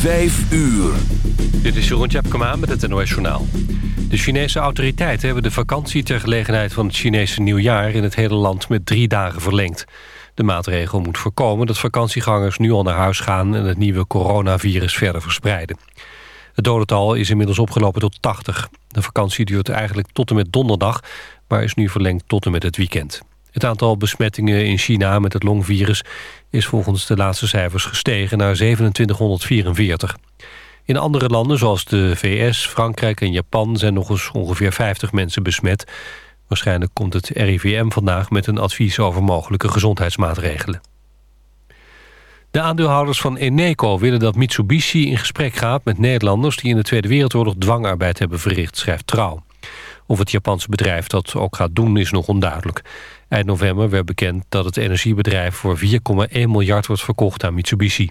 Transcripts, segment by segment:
Vijf uur. Dit is Jeroen Tjepkema met het NOS Journaal. De Chinese autoriteiten hebben de vakantie ter gelegenheid van het Chinese nieuwjaar... in het hele land met drie dagen verlengd. De maatregel moet voorkomen dat vakantiegangers nu al naar huis gaan... en het nieuwe coronavirus verder verspreiden. Het dodental is inmiddels opgelopen tot 80. De vakantie duurt eigenlijk tot en met donderdag... maar is nu verlengd tot en met het weekend. Het aantal besmettingen in China met het longvirus... is volgens de laatste cijfers gestegen naar 2744. In andere landen zoals de VS, Frankrijk en Japan... zijn nog eens ongeveer 50 mensen besmet. Waarschijnlijk komt het RIVM vandaag met een advies... over mogelijke gezondheidsmaatregelen. De aandeelhouders van Eneco willen dat Mitsubishi in gesprek gaat... met Nederlanders die in de Tweede Wereldoorlog dwangarbeid hebben verricht, schrijft Trouw. Of het Japanse bedrijf dat ook gaat doen is nog onduidelijk. Eind november werd bekend dat het energiebedrijf voor 4,1 miljard wordt verkocht aan Mitsubishi.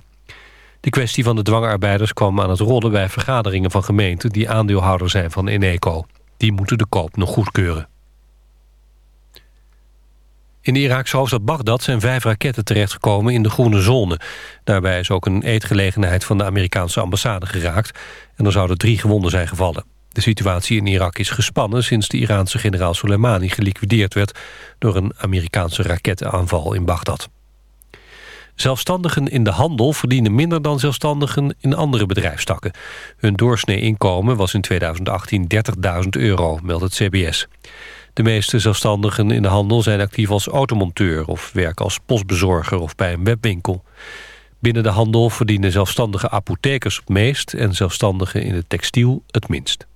De kwestie van de dwangarbeiders kwam aan het rollen bij vergaderingen van gemeenten die aandeelhouder zijn van Eneco. Die moeten de koop nog goedkeuren. In de Iraakse hoofdstad Bagdad zijn vijf raketten terechtgekomen in de groene zone. Daarbij is ook een eetgelegenheid van de Amerikaanse ambassade geraakt... en er zouden drie gewonden zijn gevallen. De situatie in Irak is gespannen sinds de Iraanse generaal Soleimani geliquideerd werd door een Amerikaanse rakettenaanval in Bagdad. Zelfstandigen in de handel verdienen minder dan zelfstandigen in andere bedrijfstakken. Hun doorsnee inkomen was in 2018 30.000 euro, meldt het CBS. De meeste zelfstandigen in de handel zijn actief als automonteur... of werken als postbezorger of bij een webwinkel. Binnen de handel verdienen zelfstandige apothekers het meest... en zelfstandigen in het textiel het minst.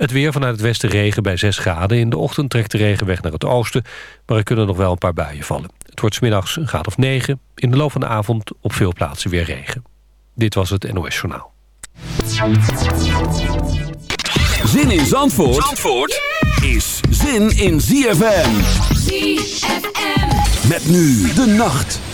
Het weer vanuit het westen regen bij 6 graden. In de ochtend trekt de regen weg naar het oosten, maar er kunnen nog wel een paar buien vallen. Het wordt smiddags een graad of 9. In de loop van de avond op veel plaatsen weer regen. Dit was het NOS Journaal. Zin in Zandvoort, Zandvoort is zin in ZFM. ZFM. Met nu de nacht.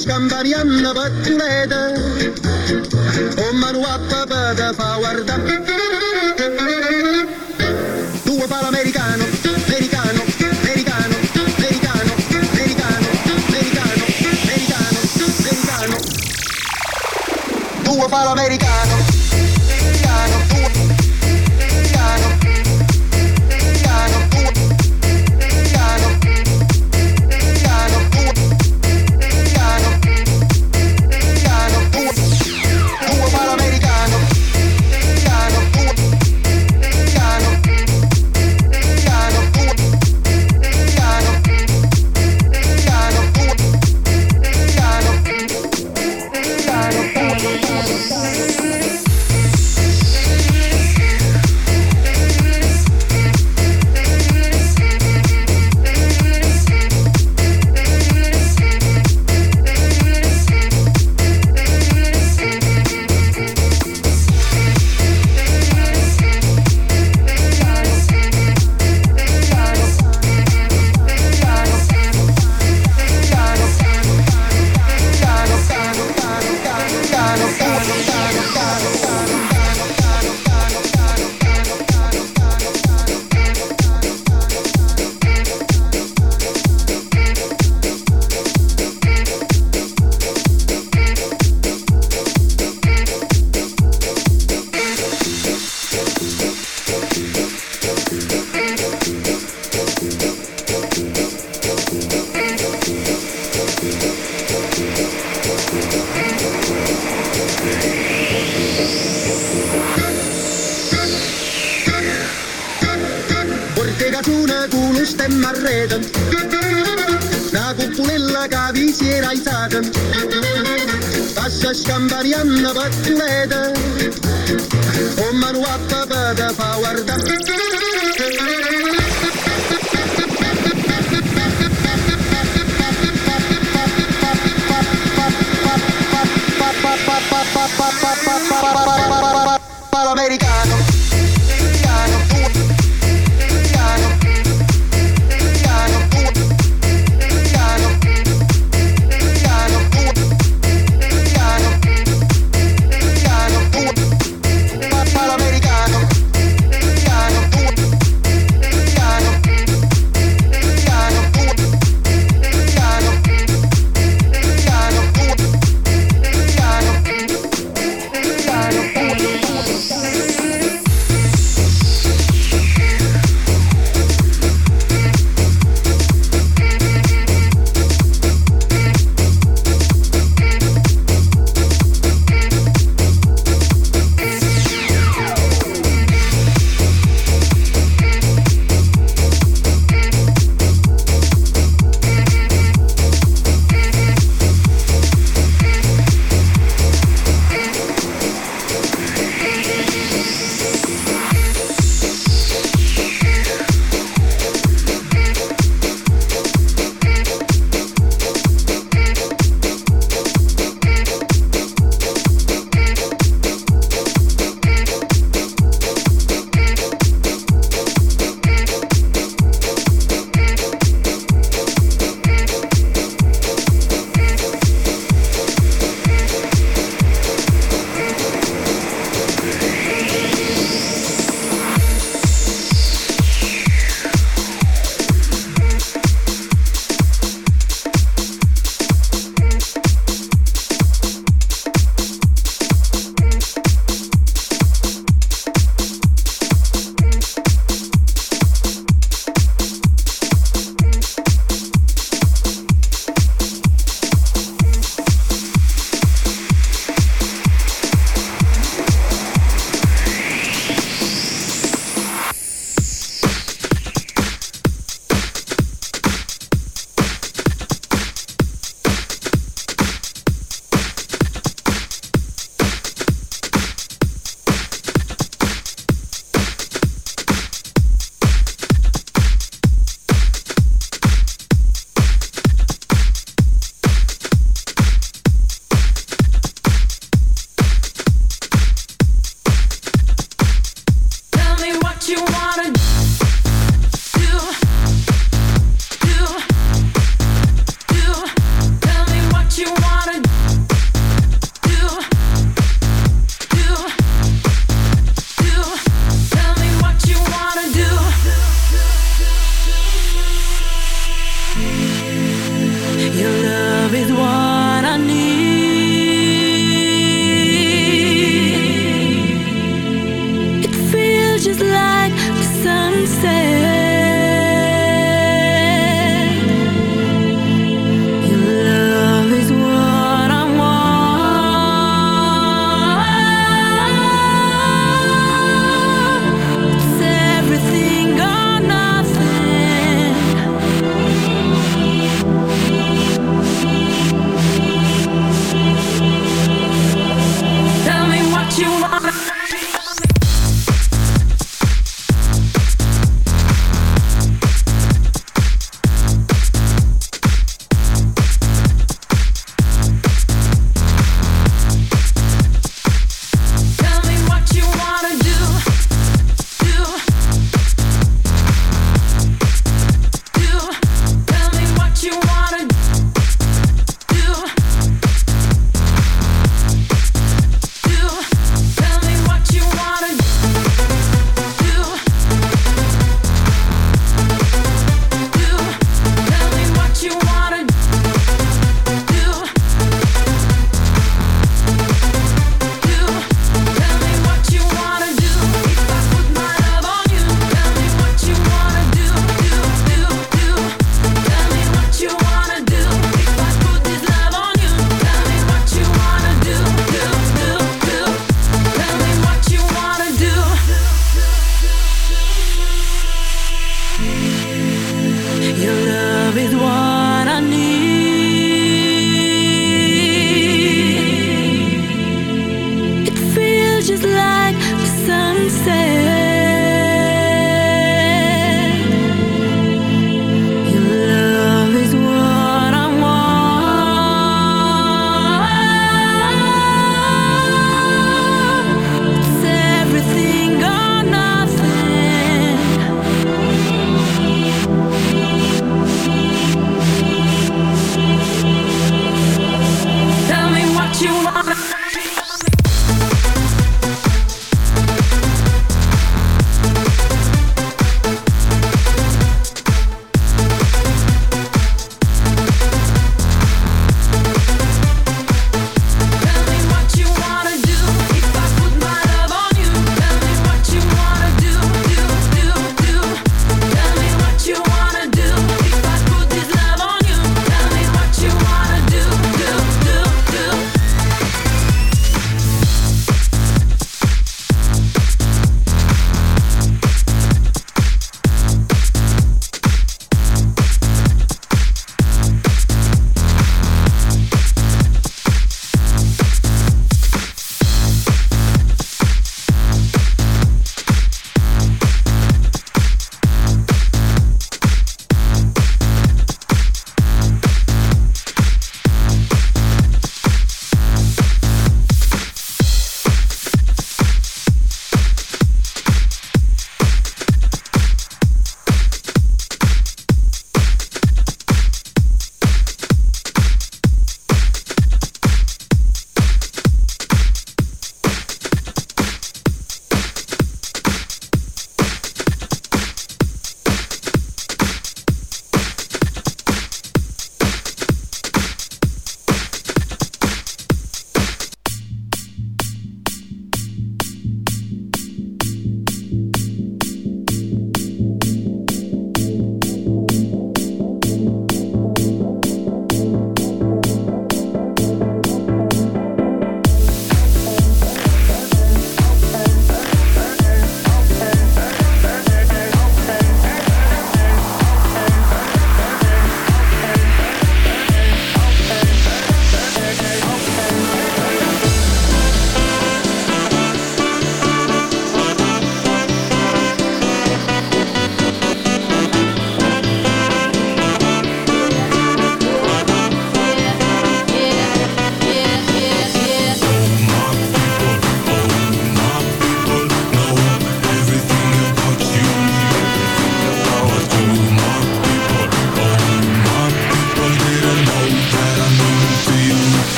Scambarian bătrâne, o măruapă fa fauardă. Due palo americano, americano, americano, americano, americano, americano, americano, americano. Due palo americano, americano, americano. Americano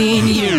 nothing you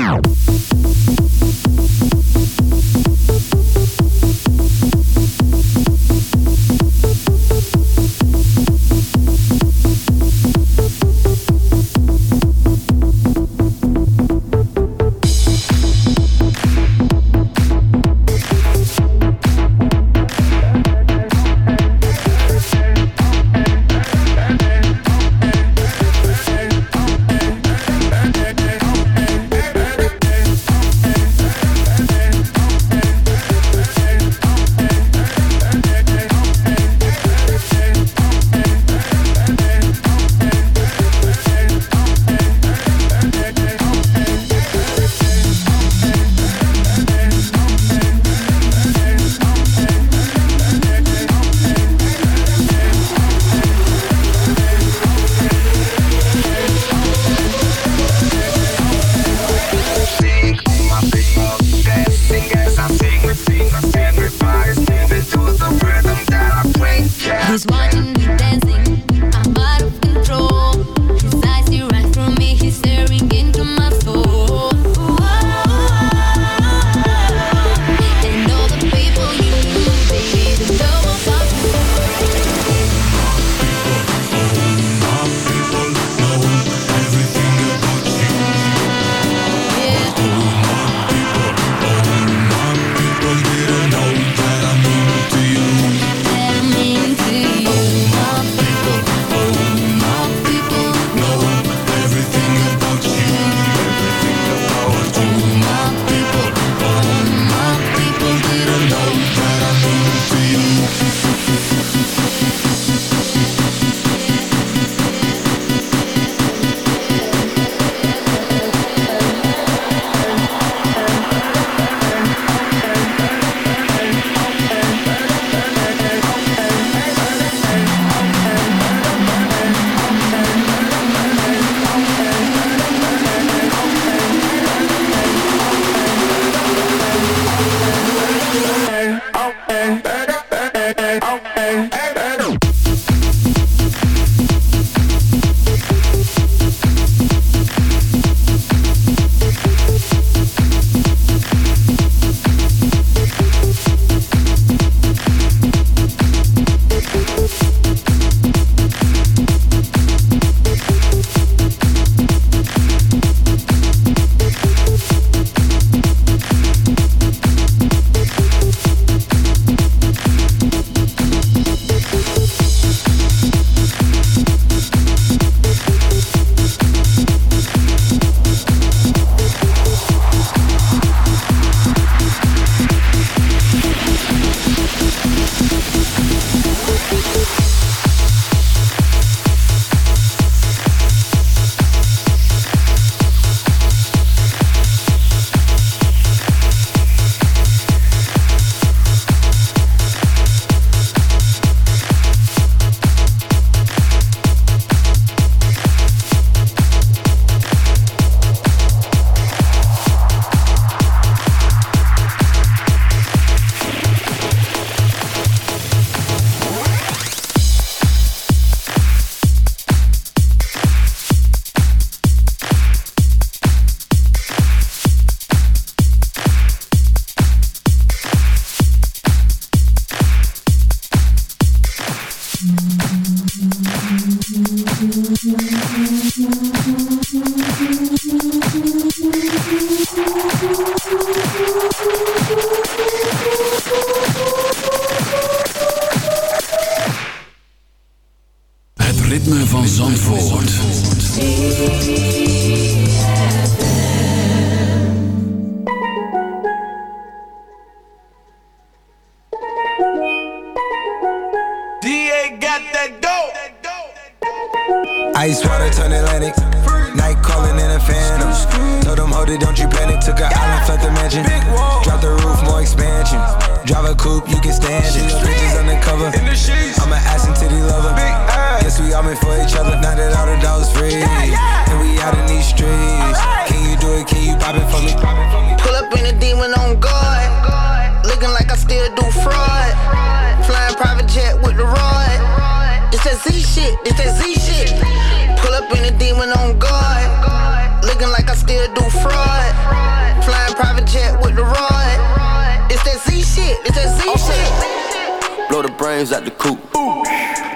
the rod. It's that Z shit. It's that Z shit. Blow the brains out the coop.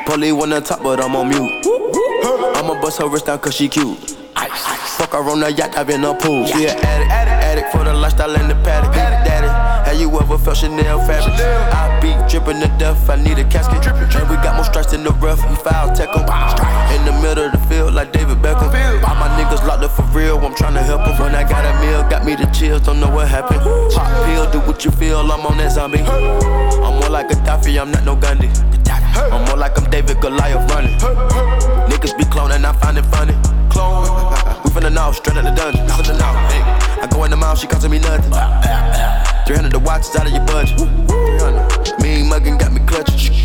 Polly one on top, but I'm on mute. I'ma bust her wrist down cause she cute. Fuck her on the yacht, I've been a pool. She an addict, addict, addict for the lifestyle and the paddock. Daddy, have you ever felt Chanel fabric? I be dripping to death, I need a casket. And we got more strikes in the rough, we foul tech em. In the middle of the field, like David Beckham. All my niggas locked up for real, I'm tryna help them. When I got a meal, got me the chills, don't know what happened. Pop pill, do what you feel, I'm on that zombie. I'm more like a Daffy, I'm not no Gandhi. I'm more like I'm David Goliath running. Niggas be cloning, I find it funny. Clone. We finna know, straight out the dungeon. Hey. I go in the mouth, she costing me nothing. 300 the watch is out of your budget. 300. Mean muggin' got me clutching.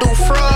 Do fraud.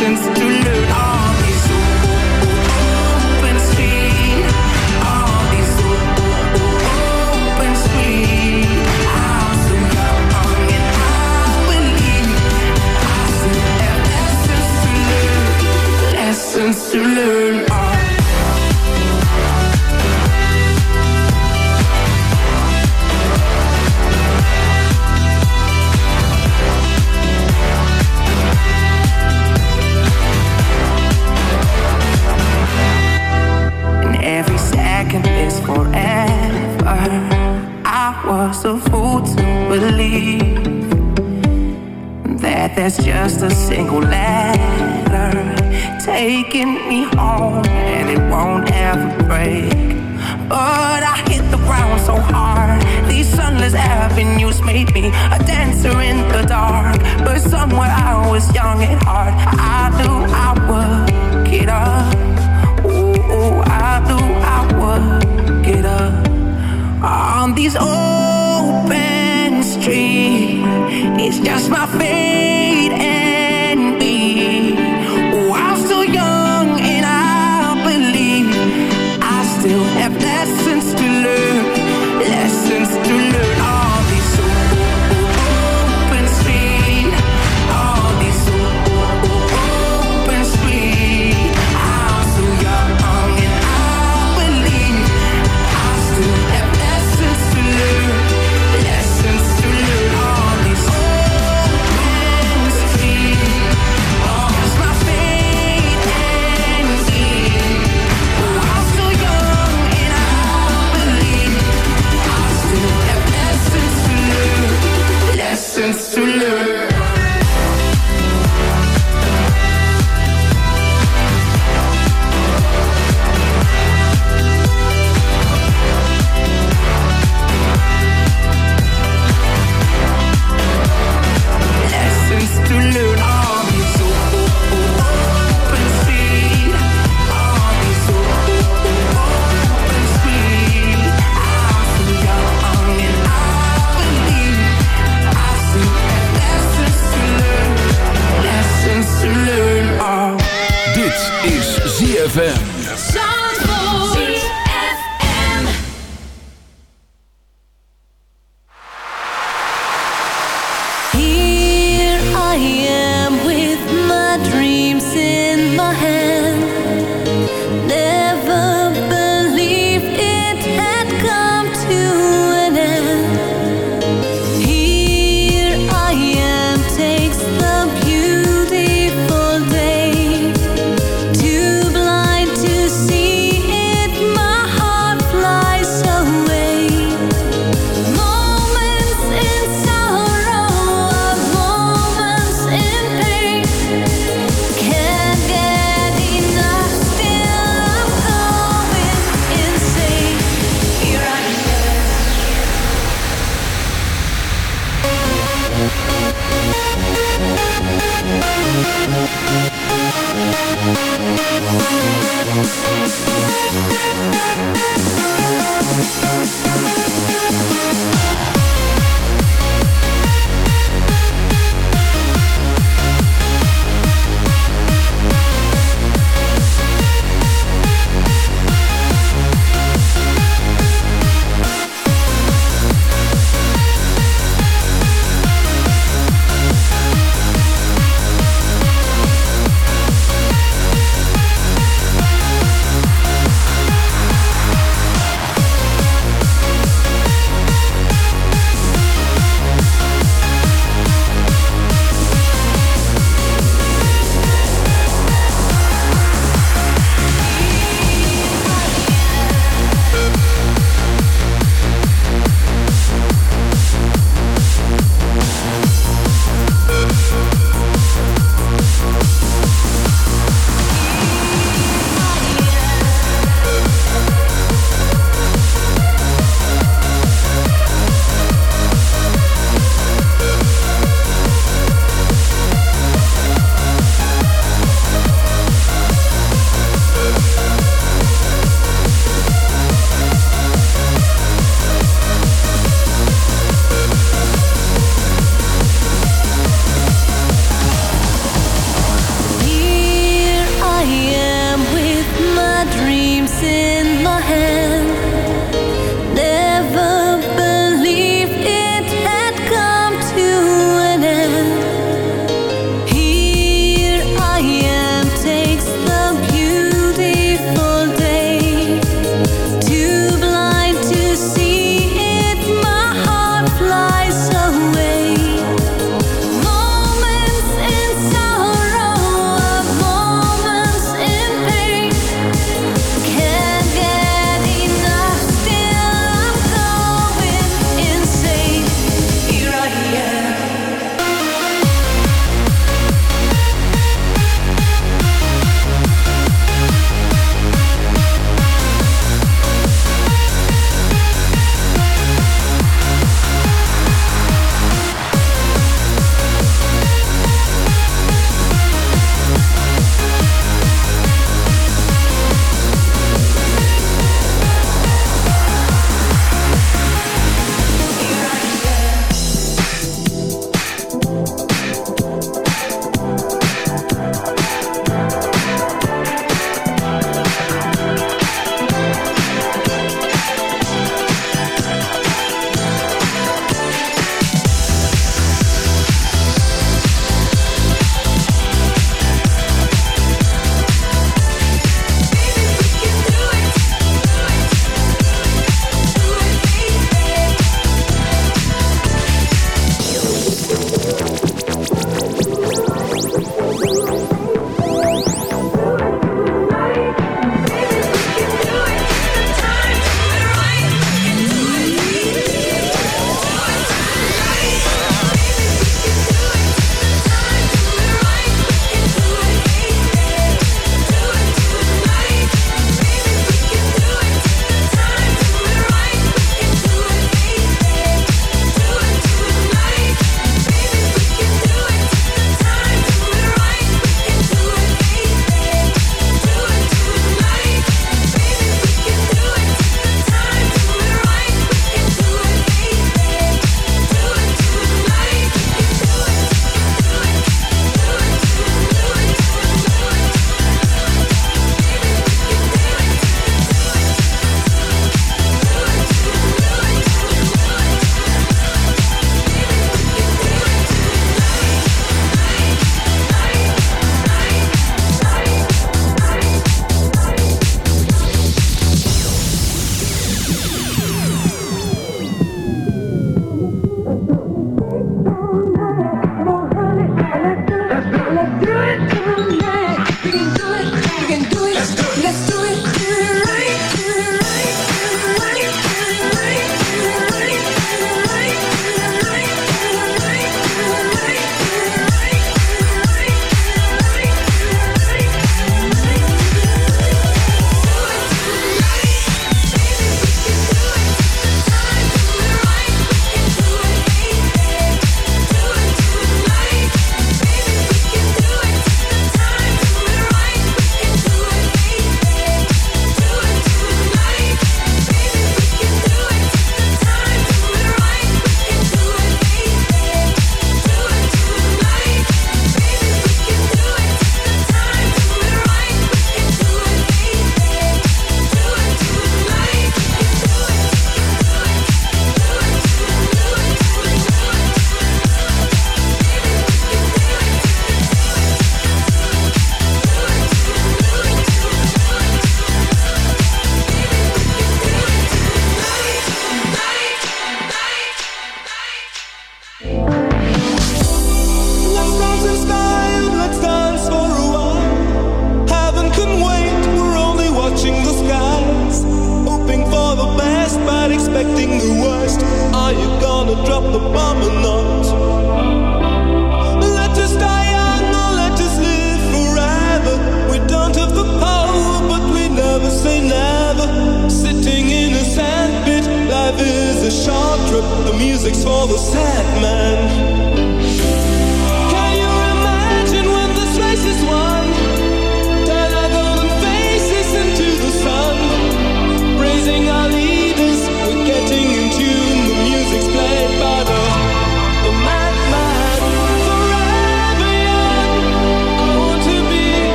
to learn. On these open on these open I'm still young and I believe I still have lessons to learn, lessons to learn. Was a fool to believe that there's just a single letter taking me home and it won't ever break. But I hit the ground so hard. These sunless avenues made me a dancer in the dark. But somewhere I was young at heart.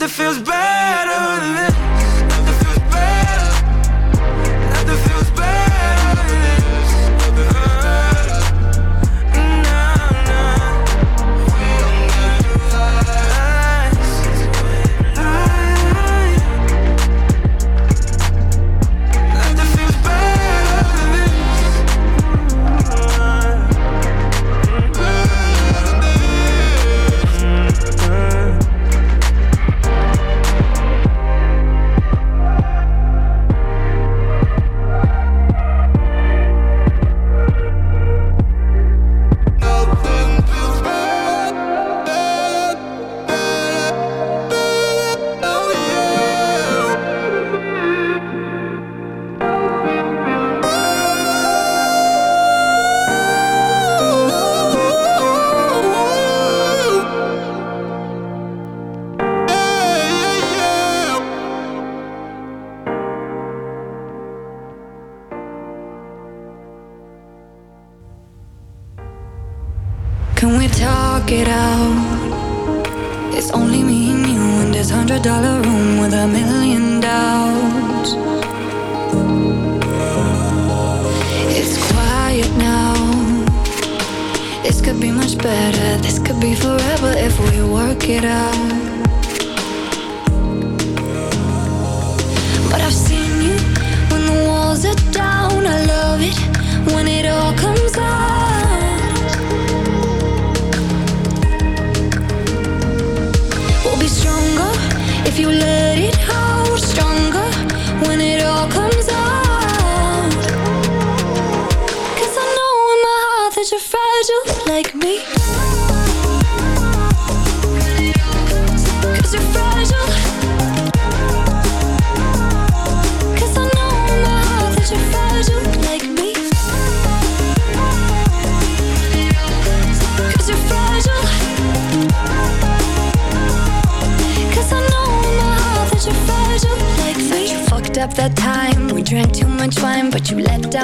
that feels better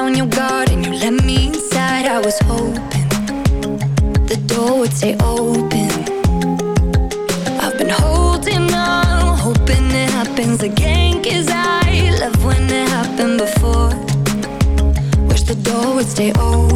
down your guard and you let me inside. I was hoping the door would stay open. I've been holding on, hoping it happens again Cause I love when it happened before. Wish the door would stay open.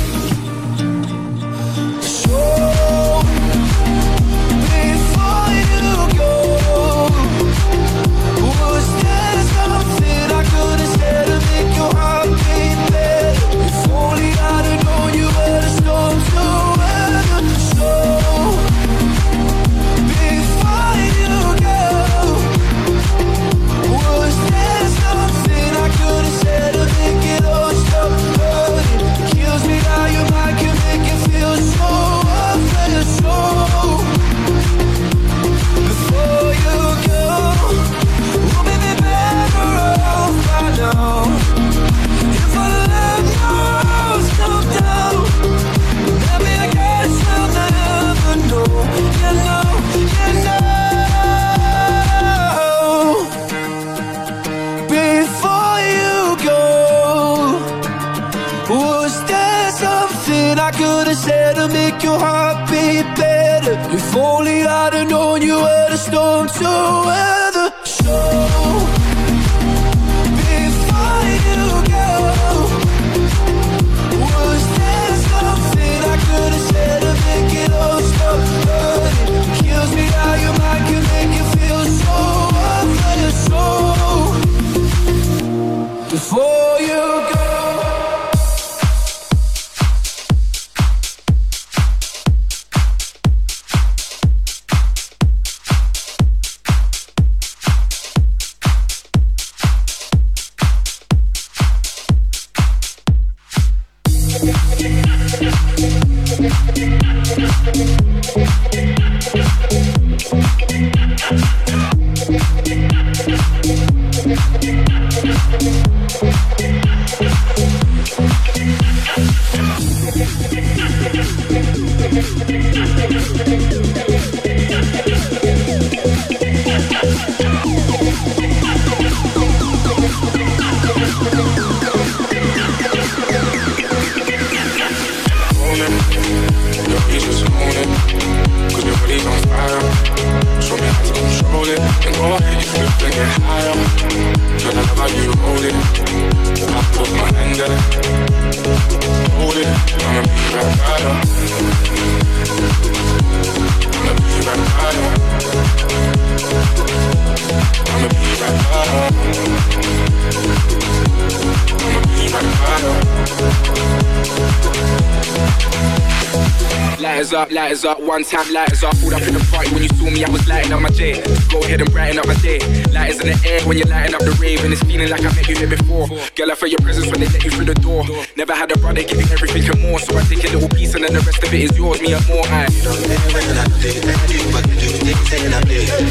Lighters up, lighters up, one time lighters up. Pulled up in the party when you saw me, I was lighting up my day. Go ahead and brighten up my day. Lighters in the air when you're lighting up the rave, and it's feeling like I met you here before. Girl, I felt your presence when they let you through the door. Never had a brother give you everything and more, so I take a little piece and then the rest of it is yours, me and more. I don't know when I do you, but you do things and I play. I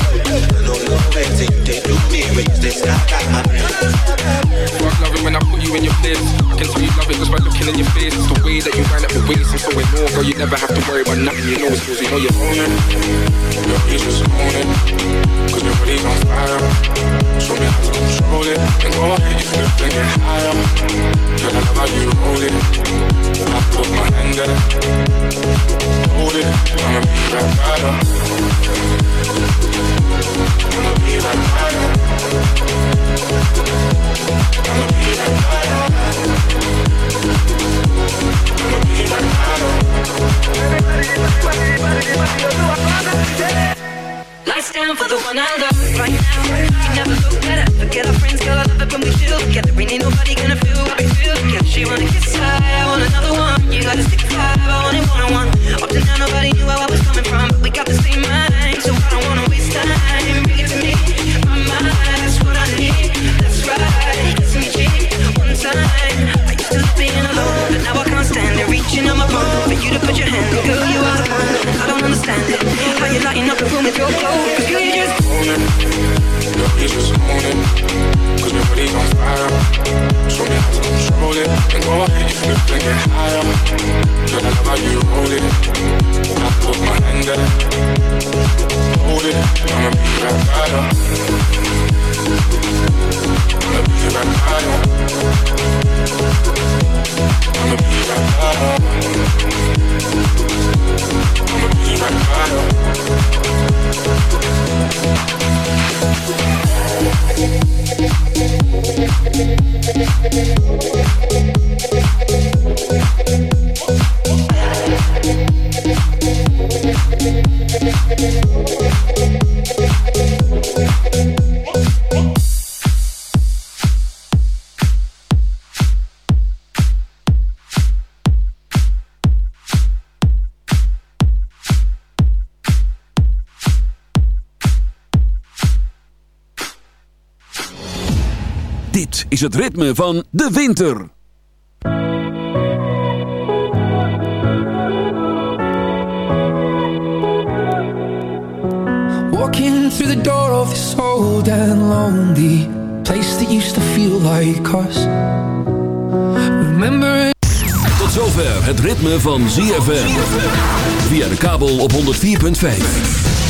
don't know when you take to me when you stay stuck at my brain. Fuck loving when I put you in your place. I can tell you love it just by looking in your face. It's the way that you wind up your waist, and so in more, girl, you never have to worry about nothing. You know it's cause you know you're owning. Your ears just own it. Cause your body's on fire. Show me how to control it. And go ahead, you flip and get higher. Girl, I love how you roll it. I put my hand there. Hold it. I'ma be right by you. Lights down for the one I love right now. You never look better. Forget our friends, girl. I love it when we chill together. Ain't nobody gonna feel what we feel together. She wanna kiss high, I want another one. You gotta stick five, I want it one on one. Up to now, nobody knew where I was coming from, but we got the same mind, so I don't wanna waste is het ritme van de winter. Walking through the door of this old and lonely place that used to feel like us. Remember Tot zover het ritme van ZFM. Via de kabel op 104.5.